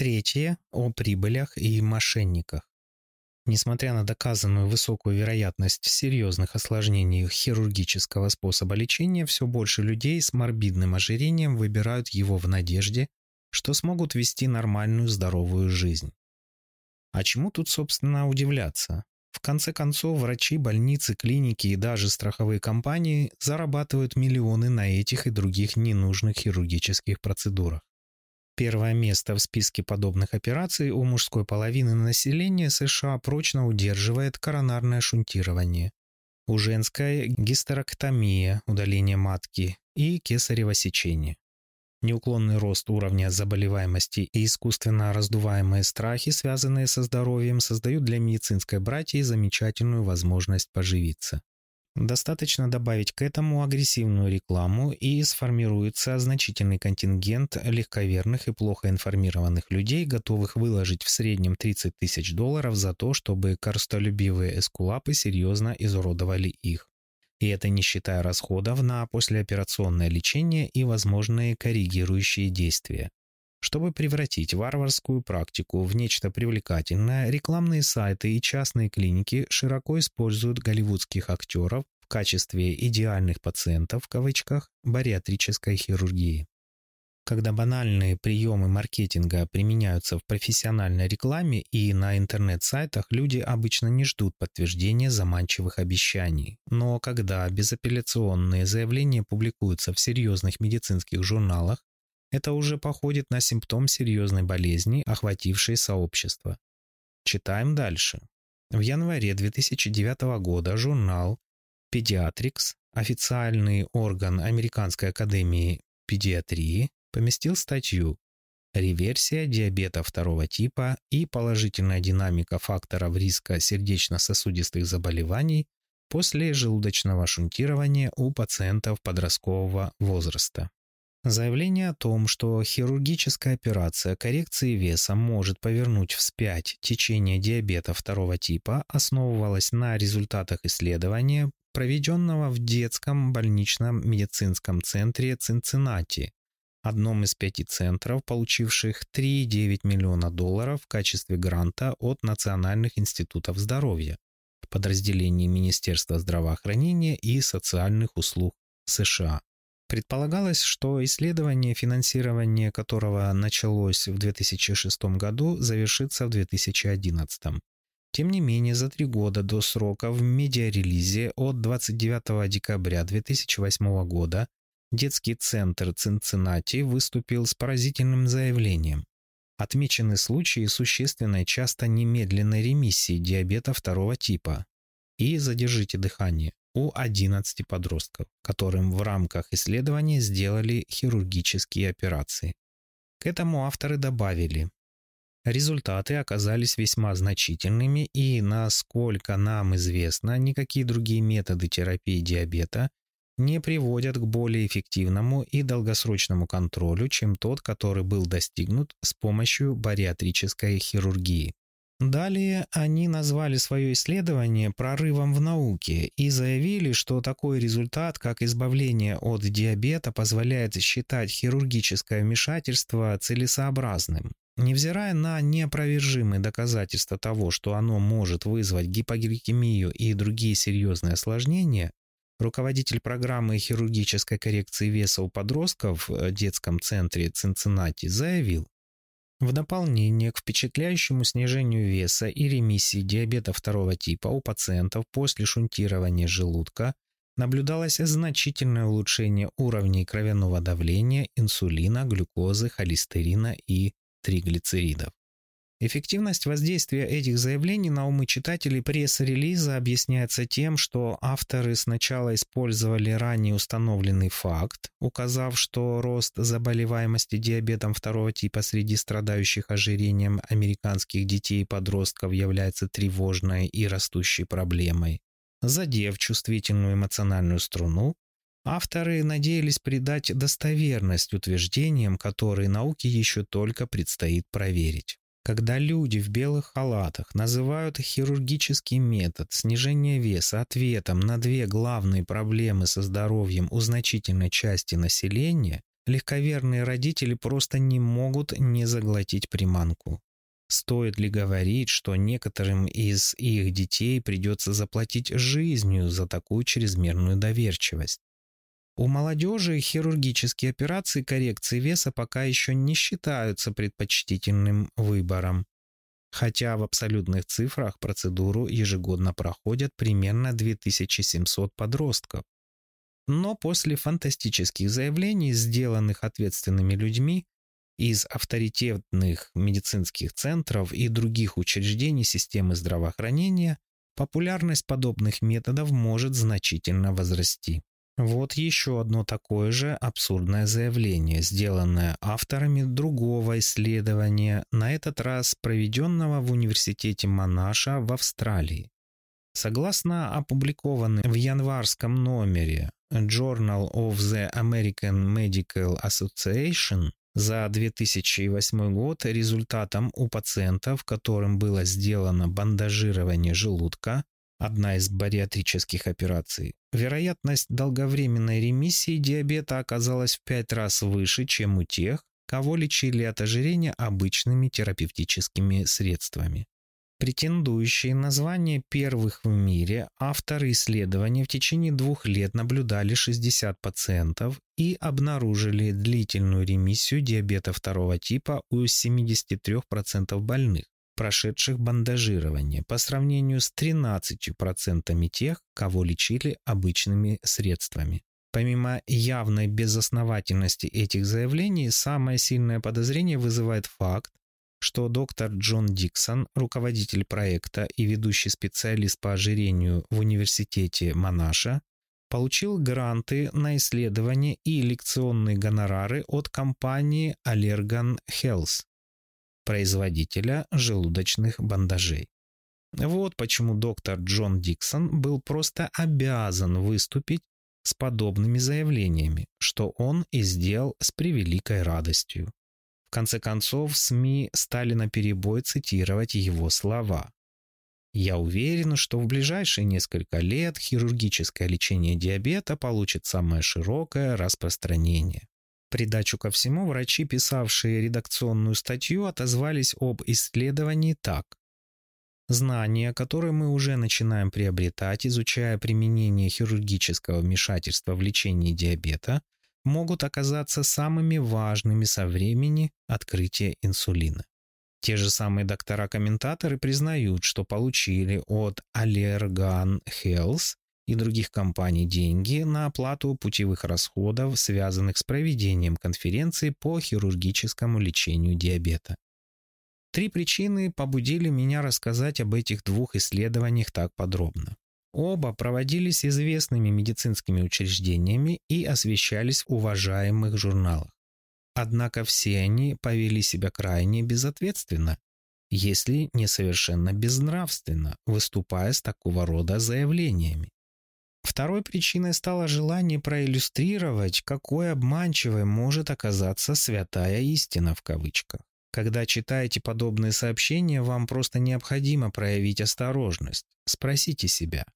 Третье – о прибылях и мошенниках. Несмотря на доказанную высокую вероятность серьезных осложнений хирургического способа лечения, все больше людей с морбидным ожирением выбирают его в надежде, что смогут вести нормальную здоровую жизнь. А чему тут, собственно, удивляться? В конце концов, врачи, больницы, клиники и даже страховые компании зарабатывают миллионы на этих и других ненужных хирургических процедурах первое место в списке подобных операций у мужской половины населения США прочно удерживает коронарное шунтирование, у женской – гистероктомия, удаление матки и кесарево сечение. Неуклонный рост уровня заболеваемости и искусственно раздуваемые страхи, связанные со здоровьем, создают для медицинской братьи замечательную возможность поживиться. Достаточно добавить к этому агрессивную рекламу и сформируется значительный контингент легковерных и плохо информированных людей, готовых выложить в среднем 30 тысяч долларов за то, чтобы корстолюбивые эскулапы серьезно изуродовали их. И это не считая расходов на послеоперационное лечение и возможные коррегирующие действия чтобы превратить варварскую практику в нечто привлекательное, рекламные сайты и частные клиники широко используют голливудских актеров в качестве «идеальных пациентов» в кавычках бариатрической хирургии. Когда банальные приемы маркетинга применяются в профессиональной рекламе и на интернет-сайтах, люди обычно не ждут подтверждения заманчивых обещаний. Но когда безапелляционные заявления публикуются в серьезных медицинских журналах, это уже походит на симптом серьезной болезни, охватившей сообщество. Читаем дальше. В январе 2009 года журнал Pediatrics, официальный орган Американской академии педиатрии, поместил статью «Реверсия диабета второго типа и положительная динамика факторов риска сердечно-сосудистых заболеваний после желудочного шунтирования у пациентов подросткового возраста». Заявление о том, что хирургическая операция коррекции веса может повернуть вспять течение диабета второго типа, основывалось на результатах исследования, проведенного в детском больничном медицинском центре Цинциннати, одном из пяти центров, получивших 3,9 миллиона долларов в качестве гранта от Национальных институтов здоровья, подразделений Министерства здравоохранения и социальных услуг США. Предполагалось, что исследование, финансирование которого началось в 2006 году, завершится в 2011. Тем не менее, за три года до срока в медиарелизе от 29 декабря 2008 года детский центр Цинциннати выступил с поразительным заявлением. Отмечены случаи существенной часто немедленной ремиссии диабета второго типа – и задержите дыхание у 11 подростков, которым в рамках исследования сделали хирургические операции. К этому авторы добавили, результаты оказались весьма значительными и, насколько нам известно, никакие другие методы терапии диабета не приводят к более эффективному и долгосрочному контролю, чем тот, который был достигнут с помощью бариатрической хирургии. Далее они назвали свое исследование прорывом в науке и заявили, что такой результат, как избавление от диабета, позволяет считать хирургическое вмешательство целесообразным. Невзирая на неопровержимые доказательства того, что оно может вызвать гипогликемию и другие серьезные осложнения, руководитель программы хирургической коррекции веса у подростков в детском центре Цинциннати заявил, в дополнение к впечатляющему снижению веса и ремиссии диабета второго типа у пациентов после шунтирования желудка наблюдалось значительное улучшение уровней кровяного давления, инсулина, глюкозы, холестерина и триглицеридов. Эффективность воздействия этих заявлений на умы читателей пресс-релиза объясняется тем, что авторы сначала использовали ранее установленный факт, указав, что рост заболеваемости диабетом второго типа среди страдающих ожирением американских детей и подростков является тревожной и растущей проблемой. Задев чувствительную эмоциональную струну, авторы надеялись придать достоверность утверждениям, которые науке еще только предстоит проверить. Когда люди в белых халатах называют хирургический метод снижения веса ответом на две главные проблемы со здоровьем у значительной части населения, легковерные родители просто не могут не заглотить приманку. Стоит ли говорить, что некоторым из их детей придется заплатить жизнью за такую чрезмерную доверчивость? У молодежи хирургические операции коррекции веса пока еще не считаются предпочтительным выбором. Хотя в абсолютных цифрах процедуру ежегодно проходят примерно 2700 подростков. Но после фантастических заявлений, сделанных ответственными людьми, из авторитетных медицинских центров и других учреждений системы здравоохранения, популярность подобных методов может значительно возрасти. Вот еще одно такое же абсурдное заявление, сделанное авторами другого исследования, на этот раз проведенного в университете Манаша в Австралии. Согласно опубликованным в январском номере Journal of the American Medical Association за 2008 год результатом у пациентов, которым было сделано бандажирование желудка, одна из бариатрических операций. Вероятность долговременной ремиссии диабета оказалась в пять раз выше, чем у тех, кого лечили от ожирения обычными терапевтическими средствами. Претендующие на звание первых в мире авторы исследования в течение двух лет наблюдали 60 пациентов и обнаружили длительную ремиссию диабета второго типа у 73% больных прошедших бандажирование по сравнению с 13 процентами тех, кого лечили обычными средствами. Помимо явной безосновательности этих заявлений, самое сильное подозрение вызывает факт, что доктор Джон Диксон, руководитель проекта и ведущий специалист по ожирению в университете Монаша, получил гранты на исследование и лекционные гонорары от компании Allergan Health производителя желудочных бандажей. Вот почему доктор Джон Диксон был просто обязан выступить с подобными заявлениями, что он и сделал с превеликой радостью. В конце концов, СМИ стали наперебой цитировать его слова. «Я уверен, что в ближайшие несколько лет хирургическое лечение диабета получит самое широкое распространение придачу ко всему, врачи, писавшие редакционную статью, отозвались об исследовании так. Знания, которые мы уже начинаем приобретать, изучая применение хирургического вмешательства в лечении диабета, могут оказаться самыми важными со времени открытия инсулина. Те же самые доктора-комментаторы признают, что получили от Allergan Health и других компаний деньги на оплату путевых расходов, связанных с проведением конференции по хирургическому лечению диабета. Три причины побудили меня рассказать об этих двух исследованиях так подробно. Оба проводились известными медицинскими учреждениями и освещались в уважаемых журналах. Однако все они повели себя крайне безответственно, если не совершенно безнравственно, выступая с такого рода заявлениями. Второй причиной стало желание проиллюстрировать, какой обманчивой может оказаться «святая истина» в кавычках. Когда читаете подобные сообщения, вам просто необходимо проявить осторожность. Спросите себя,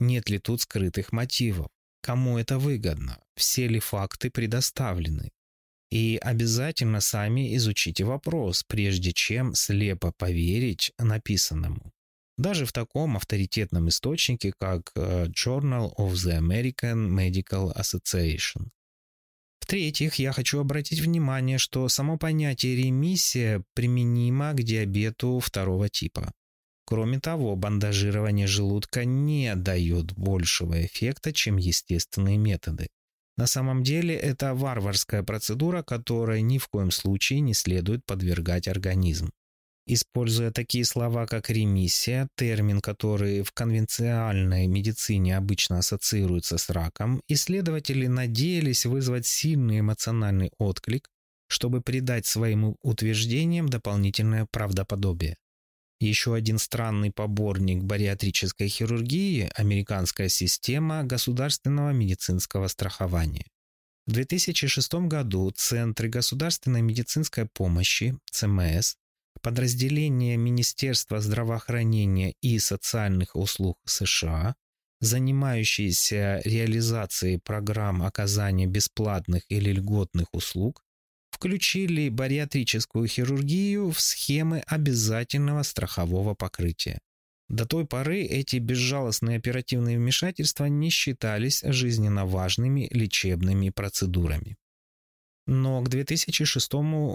нет ли тут скрытых мотивов, кому это выгодно, все ли факты предоставлены. И обязательно сами изучите вопрос, прежде чем слепо поверить написанному даже в таком авторитетном источнике, как э, Journal of the American Medical Association. В-третьих, я хочу обратить внимание, что само понятие ремиссия применимо к диабету второго типа. Кроме того, бандажирование желудка не дает большего эффекта, чем естественные методы. На самом деле это варварская процедура, которой ни в коем случае не следует подвергать организм. Используя такие слова, как ремиссия, термин, который в конвенциальной медицине обычно ассоциируется с раком, исследователи надеялись вызвать сильный эмоциональный отклик, чтобы придать своим утверждениям дополнительное правдоподобие. Еще один странный поборник бариатрической хирургии – американская система государственного медицинского страхования. В 2006 году Центры государственной медицинской помощи, ЦМС, Подразделения Министерства здравоохранения и социальных услуг США, занимающиеся реализацией программ оказания бесплатных или льготных услуг, включили бариатрическую хирургию в схемы обязательного страхового покрытия. До той поры эти безжалостные оперативные вмешательства не считались жизненно важными лечебными процедурами. Но к 2006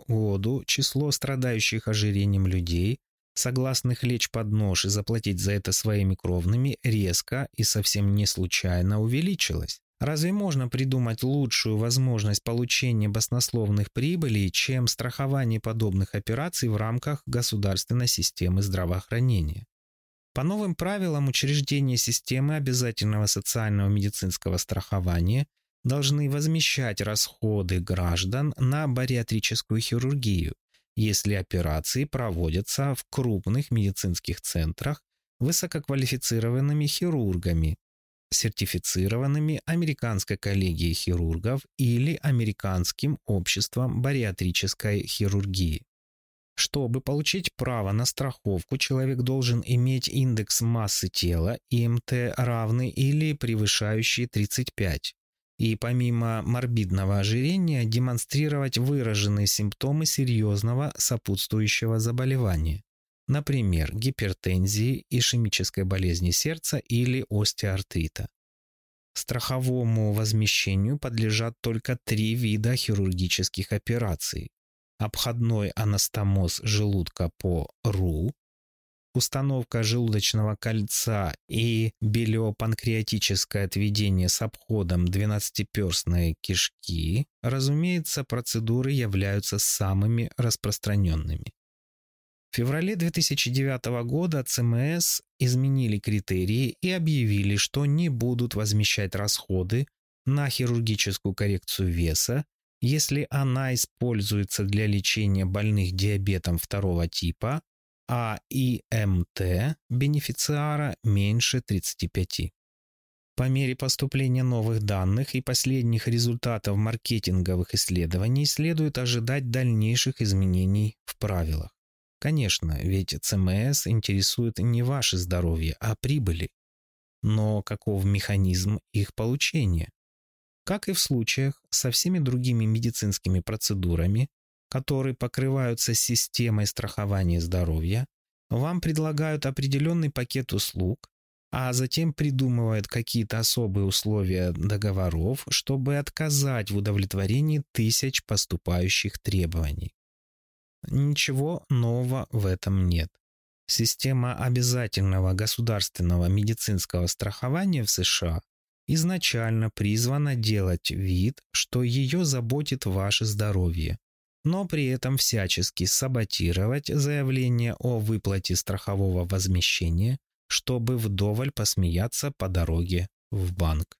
году число страдающих ожирением людей, согласных лечь под нож и заплатить за это своими кровными, резко и совсем не случайно увеличилось. Разве можно придумать лучшую возможность получения баснословных прибылей, чем страхование подобных операций в рамках государственной системы здравоохранения? По новым правилам учреждение системы обязательного социального медицинского страхования должны возмещать расходы граждан на бариатрическую хирургию, если операции проводятся в крупных медицинских центрах высококвалифицированными хирургами, сертифицированными Американской коллегией хирургов или Американским обществом бариатрической хирургии. Чтобы получить право на страховку, человек должен иметь индекс массы тела ИМТ равный или превышающий 35, и помимо морбидного ожирения демонстрировать выраженные симптомы серьезного сопутствующего заболевания, например, гипертензии, ишемической болезни сердца или остеоартрита. Страховому возмещению подлежат только три вида хирургических операций – обходной анастомоз желудка по РУ, установка желудочного кольца и билиопанкреатическое отведение с обходом 12-перстной кишки, разумеется, процедуры являются самыми распространенными. В феврале 2009 года ЦМС изменили критерии и объявили, что не будут возмещать расходы на хирургическую коррекцию веса, если она используется для лечения больных диабетом второго типа а и бенефициара меньше 35. По мере поступления новых данных и последних результатов маркетинговых исследований следует ожидать дальнейших изменений в правилах. Конечно, ведь ЦМС интересует не ваше здоровье, а прибыли. Но каков механизм их получения? Как и в случаях со всеми другими медицинскими процедурами, которые покрываются системой страхования здоровья, вам предлагают определенный пакет услуг, а затем придумывают какие-то особые условия договоров, чтобы отказать в удовлетворении тысяч поступающих требований. Ничего нового в этом нет. Система обязательного государственного медицинского страхования в США изначально призвана делать вид, что ее заботит ваше здоровье, но при этом всячески саботировать заявление о выплате страхового возмещения, чтобы вдоволь посмеяться по дороге в банк.